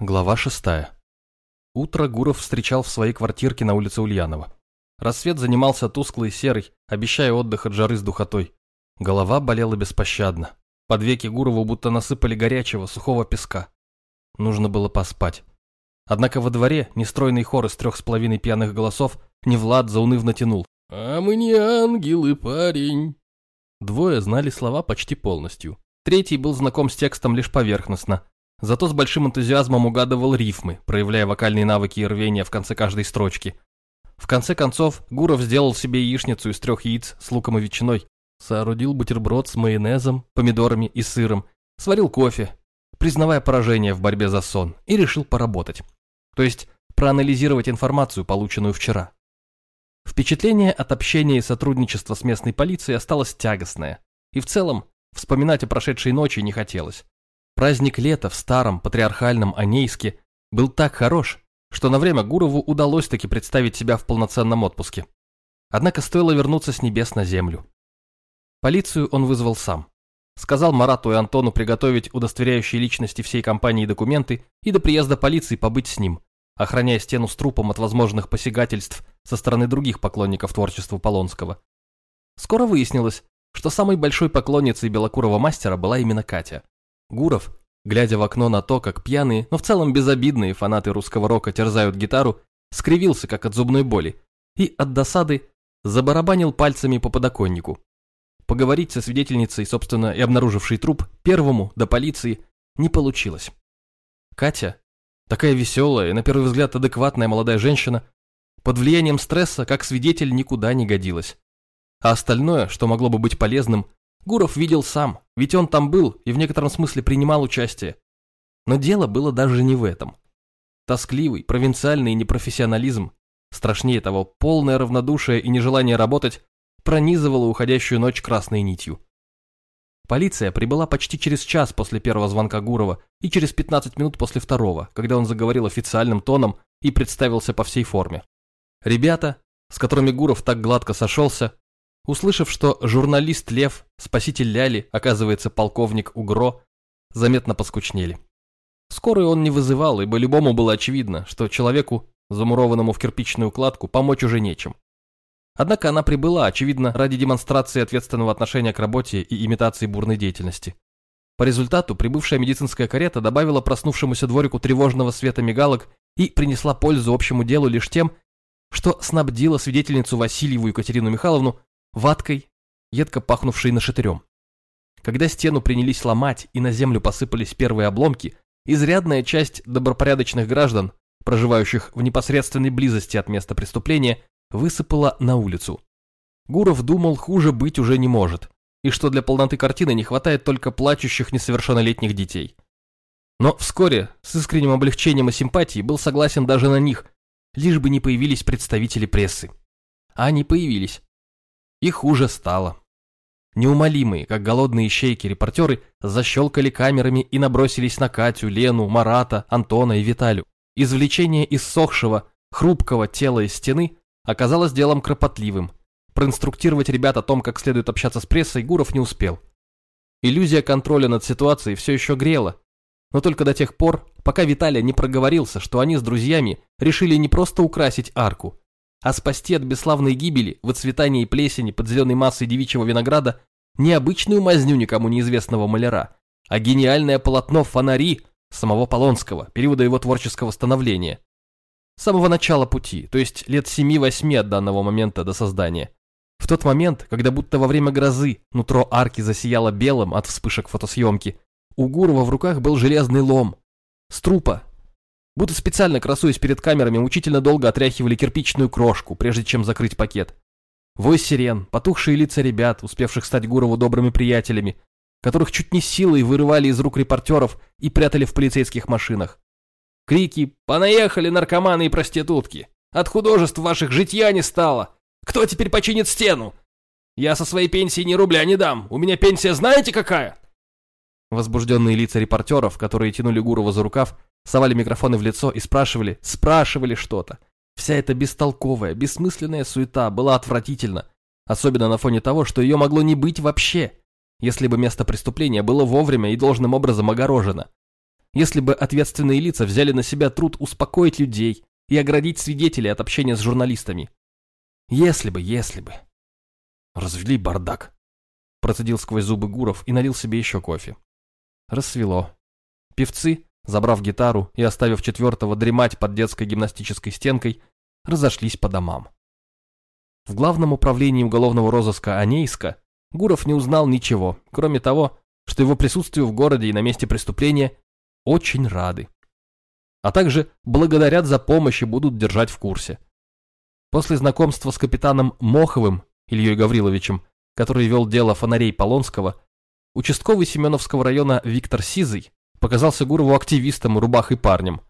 Глава шестая. Утро Гуров встречал в своей квартирке на улице Ульянова. Рассвет занимался тусклый серый, обещая отдых от жары с духотой. Голова болела беспощадно. Под веки Гурову будто насыпали горячего, сухого песка. Нужно было поспать. Однако во дворе нестройный хор из трех с половиной пьяных голосов не Влад заунывно тянул. «А мы не ангелы, парень!» Двое знали слова почти полностью. Третий был знаком с текстом лишь поверхностно, Зато с большим энтузиазмом угадывал рифмы, проявляя вокальные навыки и рвения в конце каждой строчки. В конце концов, Гуров сделал себе яичницу из трех яиц с луком и ветчиной, соорудил бутерброд с майонезом, помидорами и сыром, сварил кофе, признавая поражение в борьбе за сон, и решил поработать. То есть проанализировать информацию, полученную вчера. Впечатление от общения и сотрудничества с местной полицией осталось тягостное, и в целом вспоминать о прошедшей ночи не хотелось. Праздник лета в старом патриархальном Анейске был так хорош, что на время Гурову удалось таки представить себя в полноценном отпуске. Однако стоило вернуться с небес на землю. Полицию он вызвал сам. Сказал Марату и Антону приготовить удостоверяющие личности всей компании документы и до приезда полиции побыть с ним, охраняя стену с трупом от возможных посягательств со стороны других поклонников творчества Полонского. Скоро выяснилось, что самой большой поклонницей белокурого мастера была именно Катя. Гуров, глядя в окно на то, как пьяные, но в целом безобидные фанаты русского рока терзают гитару, скривился, как от зубной боли, и от досады забарабанил пальцами по подоконнику. Поговорить со свидетельницей, собственно, и обнаружившей труп, первому, до полиции, не получилось. Катя, такая веселая и, на первый взгляд, адекватная молодая женщина, под влиянием стресса, как свидетель, никуда не годилась. А остальное, что могло бы быть полезным, Гуров видел сам, ведь он там был и в некотором смысле принимал участие. Но дело было даже не в этом. Тоскливый, провинциальный непрофессионализм, страшнее того, полное равнодушие и нежелание работать, пронизывало уходящую ночь красной нитью. Полиция прибыла почти через час после первого звонка Гурова и через 15 минут после второго, когда он заговорил официальным тоном и представился по всей форме. Ребята, с которыми Гуров так гладко сошелся, Услышав, что журналист Лев, спаситель Ляли, оказывается полковник Угро, заметно поскучнели. Скорую он не вызывал, ибо любому было очевидно, что человеку, замурованному в кирпичную кладку, помочь уже нечем. Однако она прибыла, очевидно, ради демонстрации ответственного отношения к работе и имитации бурной деятельности. По результату прибывшая медицинская карета добавила проснувшемуся дворику тревожного света мигалок и принесла пользу общему делу лишь тем, что снабдила свидетельницу Васильеву Екатерину Михайловну ваткой, едко пахнувшей нашатырем. Когда стену принялись ломать и на землю посыпались первые обломки, изрядная часть добропорядочных граждан, проживающих в непосредственной близости от места преступления, высыпала на улицу. Гуров думал, хуже быть уже не может, и что для полноты картины не хватает только плачущих несовершеннолетних детей. Но вскоре, с искренним облегчением и симпатией, был согласен даже на них, лишь бы не появились представители прессы. А они появились. И хуже стало. Неумолимые, как голодные щейки репортеры, защелкали камерами и набросились на Катю, Лену, Марата, Антона и Виталю. Извлечение иссохшего, хрупкого тела из стены оказалось делом кропотливым. Проинструктировать ребят о том, как следует общаться с прессой, Гуров не успел. Иллюзия контроля над ситуацией все еще грела, но только до тех пор, пока Виталий не проговорился, что они с друзьями решили не просто украсить арку, а спасти от бесславной гибели, выцветания и плесени под зеленой массой девичьего винограда не обычную мазню никому неизвестного маляра, а гениальное полотно «Фонари» самого Полонского, периода его творческого становления. С самого начала пути, то есть лет семи-восьми от данного момента до создания. В тот момент, когда будто во время грозы нутро арки засияло белым от вспышек фотосъемки, у Гурова в руках был железный лом. С трупа, Будто специально красуясь перед камерами, мучительно долго отряхивали кирпичную крошку, прежде чем закрыть пакет. Вой сирен, потухшие лица ребят, успевших стать Гурову добрыми приятелями, которых чуть не силой вырывали из рук репортеров и прятали в полицейских машинах. Крики «Понаехали наркоманы и проститутки! От художеств ваших житья не стало! Кто теперь починит стену? Я со своей пенсии ни рубля не дам! У меня пенсия знаете какая?» Возбужденные лица репортеров, которые тянули Гурова за рукав, совали микрофоны в лицо и спрашивали, спрашивали что-то. Вся эта бестолковая, бессмысленная суета была отвратительна, особенно на фоне того, что ее могло не быть вообще, если бы место преступления было вовремя и должным образом огорожено. если бы ответственные лица взяли на себя труд успокоить людей и оградить свидетелей от общения с журналистами. Если бы, если бы. Развели бардак. Процедил сквозь зубы Гуров и налил себе еще кофе. Рассвело. Певцы, забрав гитару и оставив четвертого дремать под детской гимнастической стенкой, разошлись по домам. В главном управлении уголовного розыска Анейска Гуров не узнал ничего, кроме того, что его присутствию в городе и на месте преступления очень рады. А также благодарят за помощь и будут держать в курсе. После знакомства с капитаном Моховым Ильей Гавриловичем, который вел дело фонарей Полонского, участковый Семеновского района Виктор Сизый показался Гурову активистом, рубахой парнем.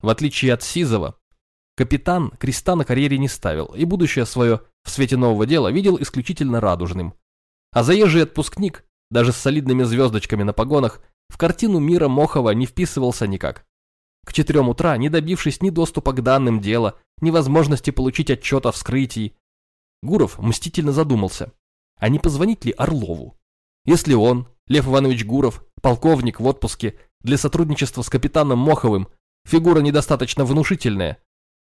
В отличие от Сизова, капитан креста на карьере не ставил и будущее свое в свете нового дела видел исключительно радужным. А заезжий отпускник, даже с солидными звездочками на погонах, в картину мира Мохова не вписывался никак. К четырем утра, не добившись ни доступа к данным дела, ни возможности получить отчет о вскрытии, Гуров мстительно задумался, а не позвонить ли Орлову? Если он, Лев Иванович Гуров, полковник в отпуске, для сотрудничества с капитаном Моховым, фигура недостаточно внушительная,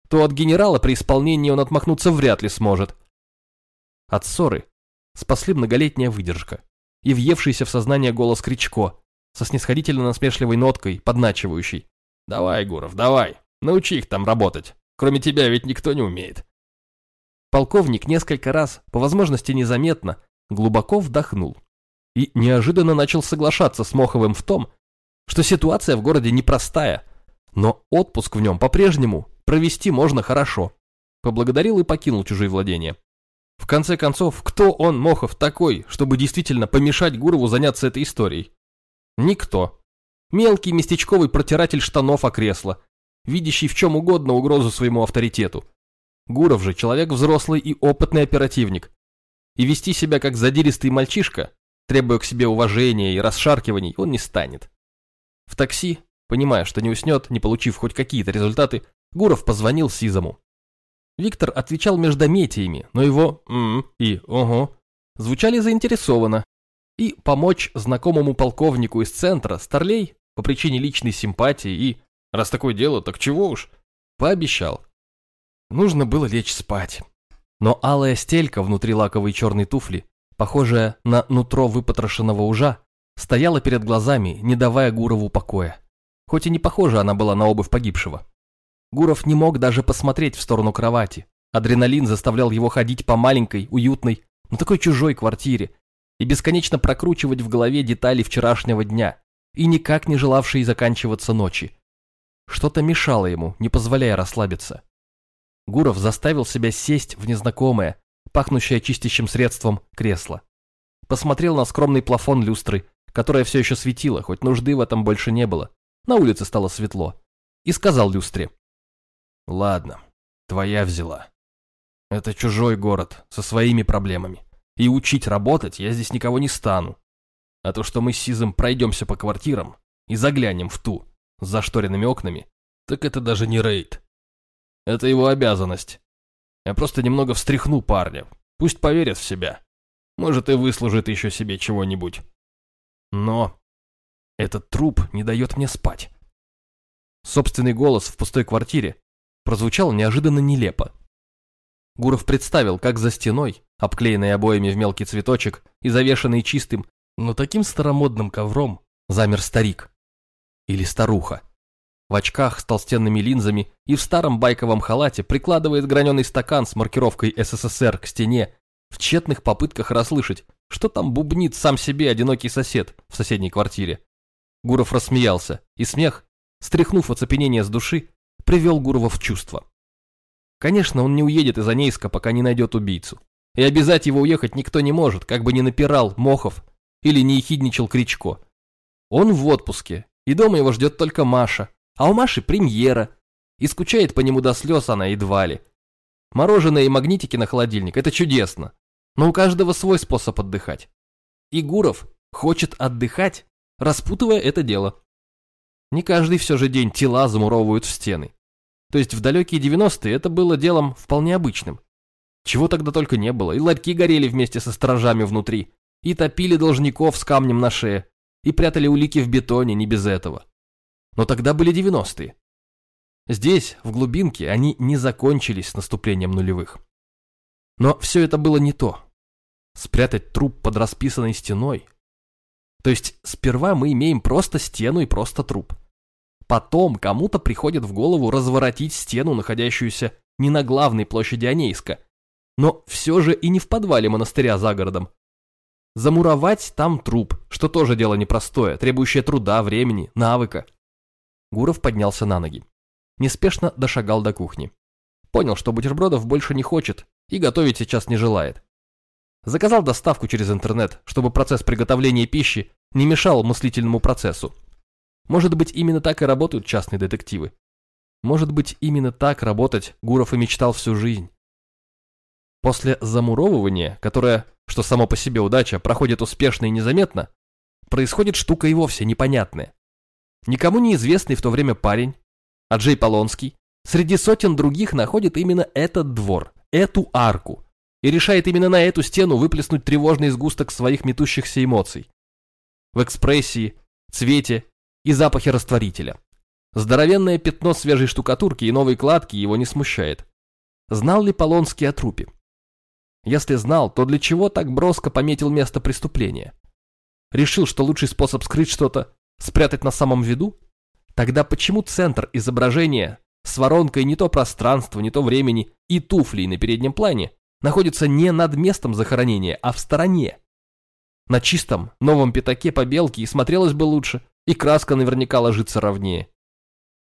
то от генерала при исполнении он отмахнуться вряд ли сможет. От ссоры спасли многолетняя выдержка и въевшийся в сознание голос Кричко со снисходительно насмешливой ноткой, подначивающей. «Давай, Гуров, давай, научи их там работать. Кроме тебя ведь никто не умеет». Полковник несколько раз, по возможности незаметно, глубоко вдохнул и неожиданно начал соглашаться с Моховым в том, что ситуация в городе непростая, но отпуск в нем по-прежнему провести можно хорошо. Поблагодарил и покинул чужие владения. В конце концов, кто он, Мохов, такой, чтобы действительно помешать Гурову заняться этой историей? Никто. Мелкий местечковый протиратель штанов о кресло, видящий в чем угодно угрозу своему авторитету. Гуров же человек взрослый и опытный оперативник. И вести себя как задиристый мальчишка, требуя к себе уважения и расшаркиваний, он не станет. В такси, понимая, что не уснет, не получив хоть какие-то результаты, Гуров позвонил Сизому. Виктор отвечал междометиями, но его «м» и «ого» звучали заинтересованно. И помочь знакомому полковнику из центра Старлей по причине личной симпатии и «раз такое дело, так чего уж» пообещал. Нужно было лечь спать. Но алая стелька внутри лаковой черной туфли, похожая на нутро выпотрошенного ужа, стояла перед глазами, не давая Гурову покоя. Хоть и не похожа она была на обувь погибшего. Гуров не мог даже посмотреть в сторону кровати. Адреналин заставлял его ходить по маленькой, уютной, но такой чужой квартире и бесконечно прокручивать в голове детали вчерашнего дня и никак не желавшие заканчиваться ночи. Что-то мешало ему, не позволяя расслабиться. Гуров заставил себя сесть в незнакомое, пахнущее чистящим средством, кресло. Посмотрел на скромный плафон люстры, которая все еще светила, хоть нужды в этом больше не было. На улице стало светло. И сказал люстре. Ладно, твоя взяла. Это чужой город, со своими проблемами. И учить работать я здесь никого не стану. А то, что мы с Сизом пройдемся по квартирам и заглянем в ту, с зашторенными окнами, так это даже не рейд. Это его обязанность. Я просто немного встряхну парня. Пусть поверит в себя. Может, и выслужит еще себе чего-нибудь. Но этот труп не дает мне спать. Собственный голос в пустой квартире прозвучал неожиданно нелепо. Гуров представил, как за стеной, обклеенной обоями в мелкий цветочек и завешенный чистым, но таким старомодным ковром, замер старик. Или старуха. В очках с толстенными линзами и в старом байковом халате прикладывает граненый стакан с маркировкой СССР к стене в тщетных попытках расслышать, что там бубнит сам себе одинокий сосед в соседней квартире. Гуров рассмеялся, и смех, стряхнув оцепенение с души, привел Гурова в чувство. Конечно, он не уедет из Анейска, пока не найдет убийцу. И обязать его уехать никто не может, как бы ни напирал Мохов или не ехидничал Кричко. Он в отпуске, и дома его ждет только Маша, а у Маши премьера, и скучает по нему до слез она едва ли. Мороженое и магнитики на холодильник – это чудесно, но у каждого свой способ отдыхать. И Гуров хочет отдыхать, распутывая это дело. Не каждый все же день тела замуровывают в стены. То есть в далекие 90-е это было делом вполне обычным. Чего тогда только не было, и ларьки горели вместе со сторожами внутри, и топили должников с камнем на шее, и прятали улики в бетоне не без этого. Но тогда были 90-е. Здесь, в глубинке, они не закончились с наступлением нулевых. Но все это было не то. Спрятать труп под расписанной стеной. То есть сперва мы имеем просто стену и просто труп. Потом кому-то приходит в голову разворотить стену, находящуюся не на главной площади Анейска, но все же и не в подвале монастыря за городом. Замуровать там труп, что тоже дело непростое, требующее труда, времени, навыка. Гуров поднялся на ноги. Неспешно дошагал до кухни. Понял, что бутербродов больше не хочет и готовить сейчас не желает. Заказал доставку через интернет, чтобы процесс приготовления пищи не мешал мыслительному процессу. Может быть, именно так и работают частные детективы. Может быть, именно так работать Гуров и мечтал всю жизнь. После замуровывания, которое, что само по себе удача, проходит успешно и незаметно, происходит штука и вовсе непонятная. Никому неизвестный в то время парень, Аджей Полонский, среди сотен других находит именно этот двор, эту арку, и решает именно на эту стену выплеснуть тревожный сгусток своих метущихся эмоций. В экспрессии, цвете и запахе растворителя. Здоровенное пятно свежей штукатурки и новой кладки его не смущает. Знал ли Полонский о трупе? Если знал, то для чего так броско пометил место преступления? Решил, что лучший способ скрыть что-то Спрятать на самом виду? Тогда почему центр изображения с воронкой не то пространства, не то времени и туфлей на переднем плане находится не над местом захоронения, а в стороне? На чистом, новом пятаке побелки и смотрелось бы лучше, и краска наверняка ложится ровнее.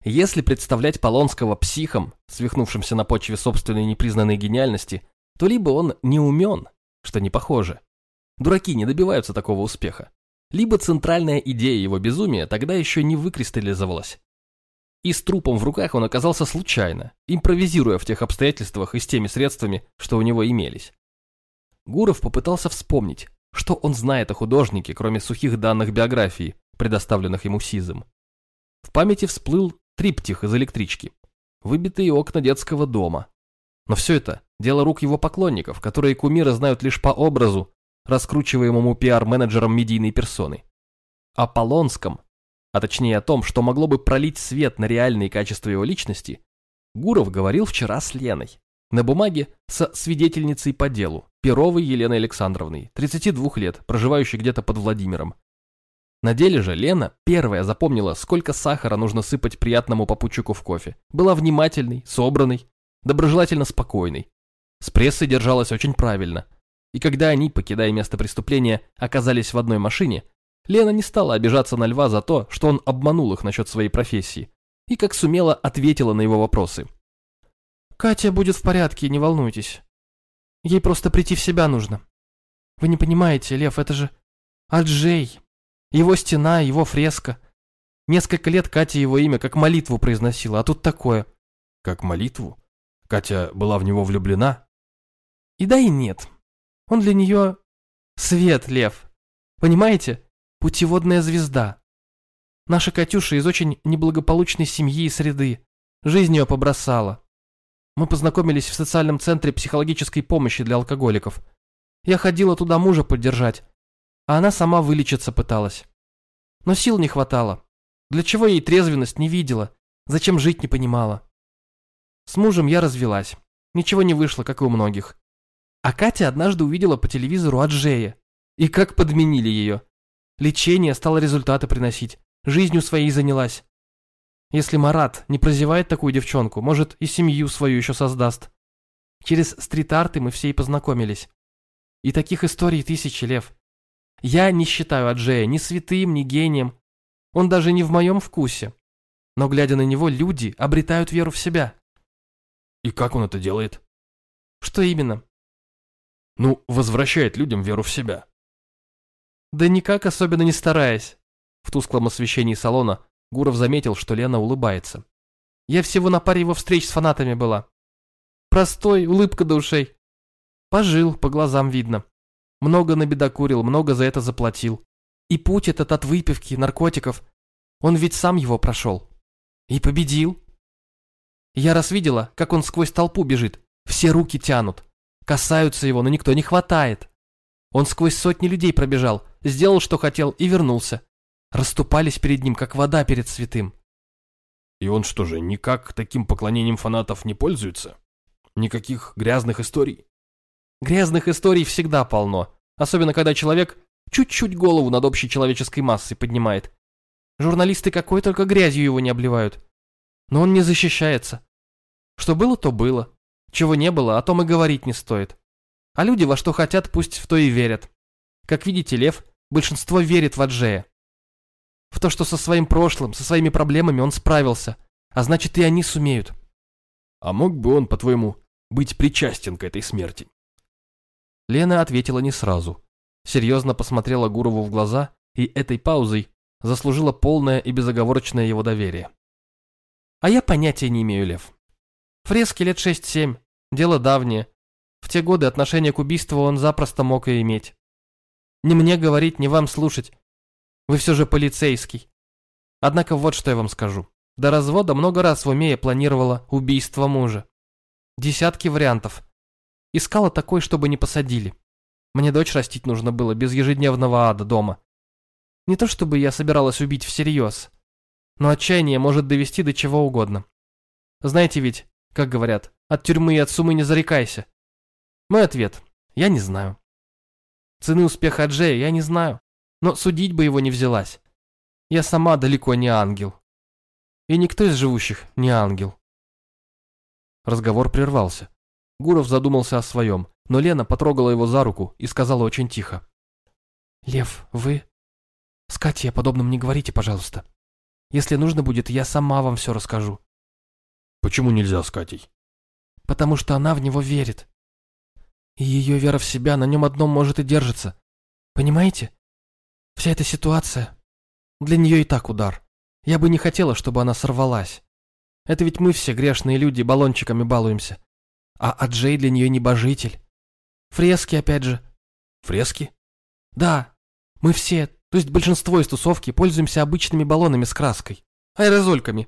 Если представлять Полонского психом, свихнувшимся на почве собственной непризнанной гениальности, то либо он не умен, что не похоже. Дураки не добиваются такого успеха либо центральная идея его безумия тогда еще не выкристаллизовалась. И с трупом в руках он оказался случайно, импровизируя в тех обстоятельствах и с теми средствами, что у него имелись. Гуров попытался вспомнить, что он знает о художнике, кроме сухих данных биографии, предоставленных ему Сизом. В памяти всплыл триптих из электрички, выбитые окна детского дома. Но все это – дело рук его поклонников, которые кумиры знают лишь по образу раскручиваемому пиар-менеджером медийной персоны. О Полонском, а точнее о том, что могло бы пролить свет на реальные качества его личности, Гуров говорил вчера с Леной. На бумаге со свидетельницей по делу, Перовой Еленой Александровной, 32 лет, проживающей где-то под Владимиром. На деле же Лена первая запомнила, сколько сахара нужно сыпать приятному попутчику в кофе. Была внимательной, собранной, доброжелательно спокойной. С прессой держалась очень правильно – и когда они, покидая место преступления, оказались в одной машине, Лена не стала обижаться на Льва за то, что он обманул их насчет своей профессии, и как сумела ответила на его вопросы. «Катя будет в порядке, не волнуйтесь. Ей просто прийти в себя нужно. Вы не понимаете, Лев, это же Аджей. Его стена, его фреска. Несколько лет Катя его имя как молитву произносила, а тут такое». «Как молитву? Катя была в него влюблена?» «И да, и нет. Он для нее свет, Лев. Понимаете? Путеводная звезда. Наша Катюша из очень неблагополучной семьи и среды. Жизнь ее побросала. Мы познакомились в социальном центре психологической помощи для алкоголиков. Я ходила туда мужа поддержать, а она сама вылечиться пыталась. Но сил не хватало. Для чего ей трезвенность не видела, зачем жить не понимала. С мужем я развелась. Ничего не вышло, как и у многих. А Катя однажды увидела по телевизору Аджея. И как подменили ее. Лечение стало результаты приносить. Жизнью своей занялась. Если Марат не прозевает такую девчонку, может и семью свою еще создаст. Через стрит-арты мы все и познакомились. И таких историй тысячи, Лев. Я не считаю Аджея ни святым, ни гением. Он даже не в моем вкусе. Но глядя на него, люди обретают веру в себя. И как он это делает? Что именно? Ну, возвращает людям веру в себя. Да никак особенно не стараясь. В тусклом освещении салона Гуров заметил, что Лена улыбается. Я всего на паре его встреч с фанатами была. Простой, улыбка до ушей. Пожил, по глазам видно. Много набедокурил, много за это заплатил. И путь этот от выпивки, наркотиков, он ведь сам его прошел. И победил. Я раз видела, как он сквозь толпу бежит, все руки тянут. Касаются его, но никто не хватает. Он сквозь сотни людей пробежал, сделал, что хотел, и вернулся. Расступались перед ним, как вода перед святым. И он что же, никак таким поклонением фанатов не пользуется? Никаких грязных историй? Грязных историй всегда полно, особенно когда человек чуть-чуть голову над общей человеческой массой поднимает. Журналисты какой только грязью его не обливают. Но он не защищается. Что было, то было. Чего не было, о том и говорить не стоит. А люди во что хотят, пусть в то и верят. Как видите, Лев, большинство верит в Аджея. В то, что со своим прошлым, со своими проблемами он справился. А значит, и они сумеют. А мог бы он, по-твоему, быть причастен к этой смерти? Лена ответила не сразу. Серьезно посмотрела Гурову в глаза и этой паузой заслужила полное и безоговорочное его доверие. А я понятия не имею, Лев. Фрески лет шесть-семь, дело давнее. В те годы отношение к убийству он запросто мог и иметь. Не мне говорить, не вам слушать. Вы все же полицейский. Однако вот что я вам скажу. До развода много раз в уме я планировала убийство мужа. Десятки вариантов. Искала такой, чтобы не посадили. Мне дочь растить нужно было без ежедневного ада дома. Не то чтобы я собиралась убить всерьез, но отчаяние может довести до чего угодно. Знаете ведь, как говорят, от тюрьмы и от сумы не зарекайся. Мой ответ – я не знаю. Цены успеха Джея я не знаю, но судить бы его не взялась. Я сама далеко не ангел. И никто из живущих не ангел. Разговор прервался. Гуров задумался о своем, но Лена потрогала его за руку и сказала очень тихо. «Лев, вы...» «С Катей о подобном не говорите, пожалуйста. Если нужно будет, я сама вам все расскажу». «Почему нельзя с Катей?» «Потому что она в него верит. И ее вера в себя на нем одном может и держится. Понимаете? Вся эта ситуация... Для нее и так удар. Я бы не хотела, чтобы она сорвалась. Это ведь мы все грешные люди баллончиками балуемся. А Аджей для нее небожитель. Фрески, опять же. Фрески? Да. Мы все, то есть большинство из тусовки, пользуемся обычными баллонами с краской. Аэрозольками.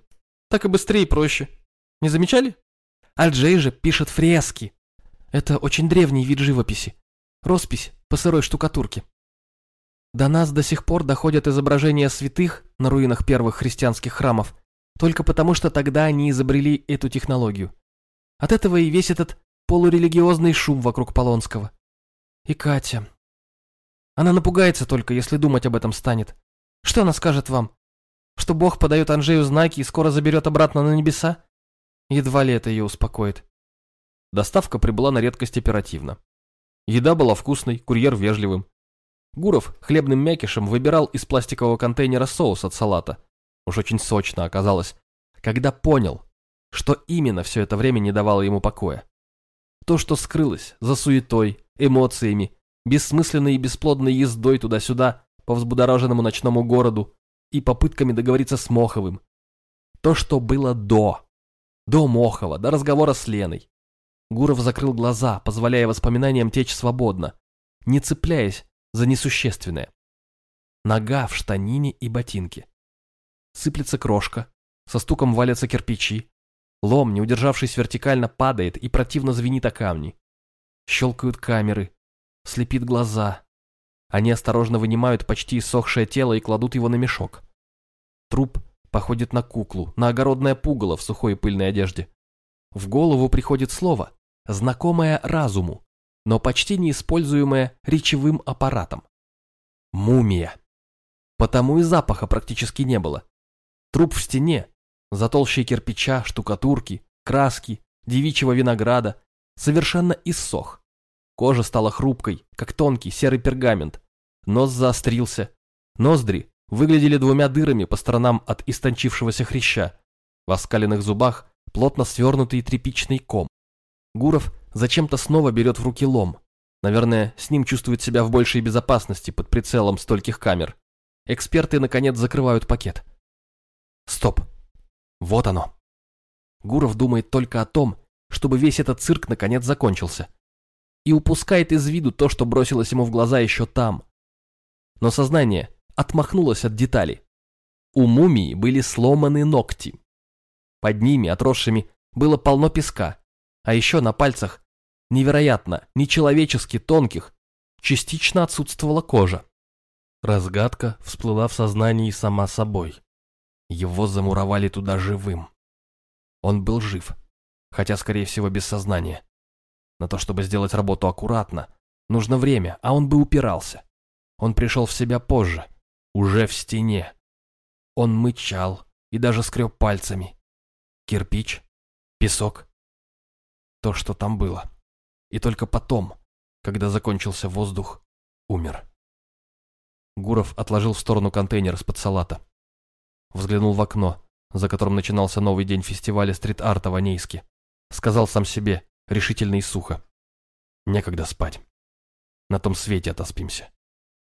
Так и быстрее и проще. Не замечали? Аджей же пишет фрески. Это очень древний вид живописи. Роспись по сырой штукатурке. До нас до сих пор доходят изображения святых на руинах первых христианских храмов, только потому что тогда они изобрели эту технологию. От этого и весь этот полурелигиозный шум вокруг Полонского. И Катя. Она напугается только, если думать об этом станет. Что она скажет вам? Что Бог подает Анжею знаки и скоро заберет обратно на небеса? Едва ли это ее успокоит. Доставка прибыла на редкость оперативно. Еда была вкусной, курьер вежливым. Гуров хлебным мякишем выбирал из пластикового контейнера соус от салата. Уж очень сочно оказалось, когда понял, что именно все это время не давало ему покоя. То, что скрылось за суетой, эмоциями, бессмысленной и бесплодной ездой туда-сюда по взбудораженному ночному городу и попытками договориться с Моховым. То, что было до. До Мохова, до разговора с Леной. Гуров закрыл глаза, позволяя воспоминаниям течь свободно, не цепляясь за несущественное. Нога в штанине и ботинке. Сыплется крошка, со стуком валятся кирпичи, лом, не удержавшись вертикально, падает и противно звенит о камни. Щелкают камеры, слепит глаза. Они осторожно вынимают почти иссохшее тело и кладут его на мешок. Труп походит на куклу, на огородное пугало в сухой и пыльной одежде. В голову приходит слово, знакомое разуму, но почти неиспользуемое речевым аппаратом. Мумия. Потому и запаха практически не было. Труп в стене, за толщей кирпича, штукатурки, краски, девичьего винограда, совершенно иссох. Кожа стала хрупкой, как тонкий серый пергамент. Нос заострился. Ноздри выглядели двумя дырами по сторонам от истончившегося хряща. В оскаленных зубах плотно свернутый тряпичный ком. Гуров зачем-то снова берет в руки лом. Наверное, с ним чувствует себя в большей безопасности под прицелом стольких камер. Эксперты, наконец, закрывают пакет. Стоп. Вот оно. Гуров думает только о том, чтобы весь этот цирк наконец закончился. И упускает из виду то, что бросилось ему в глаза еще там. Но сознание отмахнулось от деталей. У мумии были сломаны ногти. Под ними, отросшими, было полно песка, а еще на пальцах, невероятно, нечеловечески тонких, частично отсутствовала кожа. Разгадка всплыла в сознании сама собой. Его замуровали туда живым. Он был жив, хотя, скорее всего, без сознания. На то, чтобы сделать работу аккуратно, нужно время, а он бы упирался. Он пришел в себя позже, уже в стене. Он мычал и даже скреб пальцами. Кирпич, песок. То, что там было. И только потом, когда закончился воздух, умер. Гуров отложил в сторону контейнер с-под салата. Взглянул в окно, за которым начинался новый день фестиваля стрит-арта в Анейске. Сказал сам себе, решительно и сухо. Некогда спать. На том свете отоспимся.